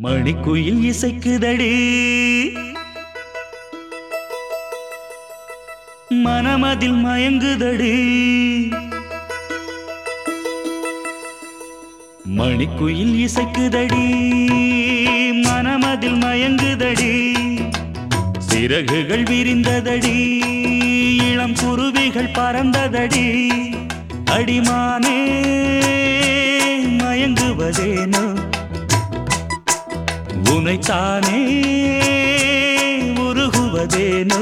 மணிக்குயில் இசைக்குதடி. மனமதில் மயங்குதடி. மணிக்குயில் இசைக்குதடி. மனமதில் மயங்குதடி. சிறகுகள் விரிந்ததடி. இளம் குருவிகள் பறந்ததடி. அடிமானே மயங்குவதேனோ? உனைத்தானே உருகுவதேனோ?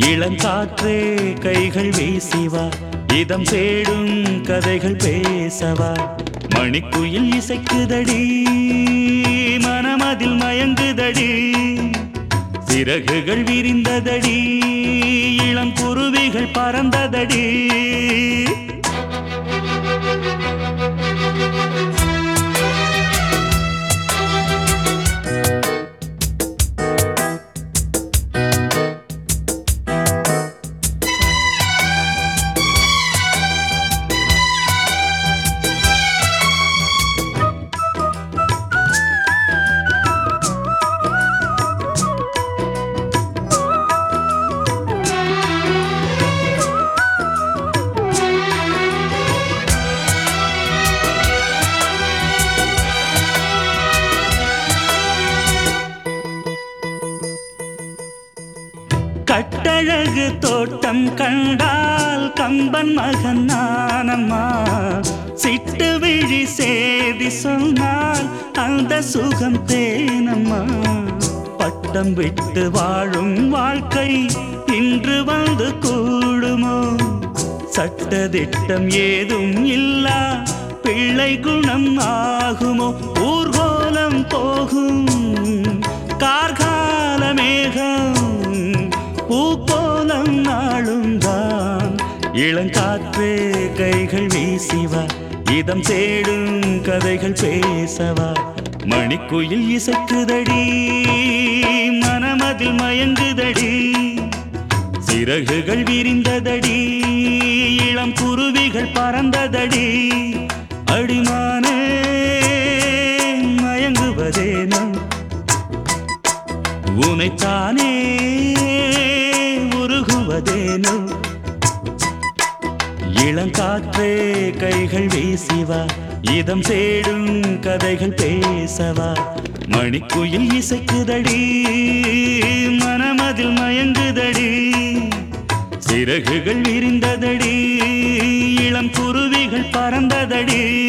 இளங்காற்றே கைகள் வீசிவா இதம் தேடும் கதைகள் பேசவா. மணிக்குயில் இசைக்குதடி மனமதில் மயங்குதடி சிறகுகள் விரிந்ததடி இளம் குருவிகள் பறந்ததடி. கட்டழகு தோட்டம் கண்டால் கம்பன் மகன் நானம்மா. சிட்டு விழி சேதி சொன்னால் அந்த சுகம் தேனம்மா. பட்டம் விட்டு வாழும் வாழ்க்கை இன்று வந்து கூடுமோ? சட்டதிட்டம் ஏதும் இல்லா பிள்ளை குணம் ஆகுமோ? ஊர்கோலம் போகும் இளங்காற்றே கைகள் வீசிவா. இதம் தேடும் கதைகள் பேசவா. மணிக்குயில் இசைக்குதடி மனமதில் மயங்குதடி. சிறகுகள் விரிந்ததடி இளம் குருவிகள் பறந்ததடி. அடிமானே மயங்குவதேனும் உனைத்தானே இளங்காற்றே கைகள் வீசிவா. இதம் சேடும் கதைகள் பேசவா. மணிக்குயில் இசைக்குதடி மனமதில் மயங்குதடி. சிறகுகள் விரிந்ததடி இளம் குருவிகள் பறந்ததடி.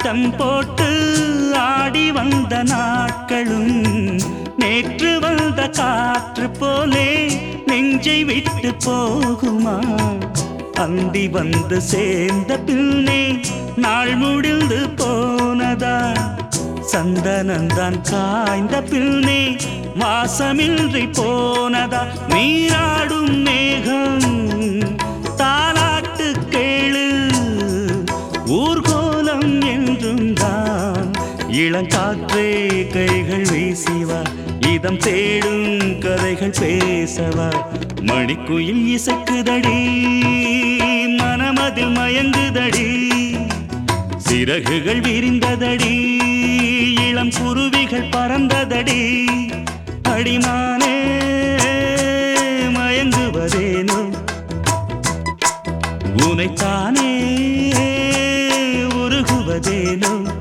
ஆட்டம் போட்டு ஆடி வந்த நாட்களும் நேற்று வந்த காற்று போலே நெஞ்சை விட்டு போகுமா? அந்தி வந்து சேர்ந்த பின்னே நாள் முடிந்து போனதா? சந்தனந்தான் காய்ந்த பின்னே வாசமின்றி போனதா? நீராடும் மேகம் இளங்காற்றே கைகள் வீசிவா. இதம் தேடும் கதைகள் பேசவா. மணிக்குயில் இசைக்குதடி மனமதில் மயங்குதடி. சிறகுகள் விரிந்ததடி இளம் குருவிகள் பறந்ததடி. அடிமானே மயங்குவதேனோ? உனைத்தானே உருகுவதேனோ?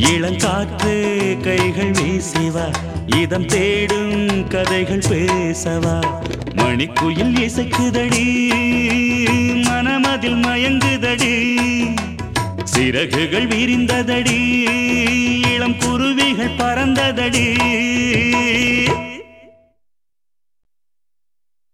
இளங்காற்று கைகள் வீசிவா. இதம் தேடும் கதைகள் பேசவா. மணிக்குயில் இசைக்குதடி மனமதில் மயங்குதடி. சிறகுகள் விரிந்ததடி இளம் குருவிகள் பறந்ததடி.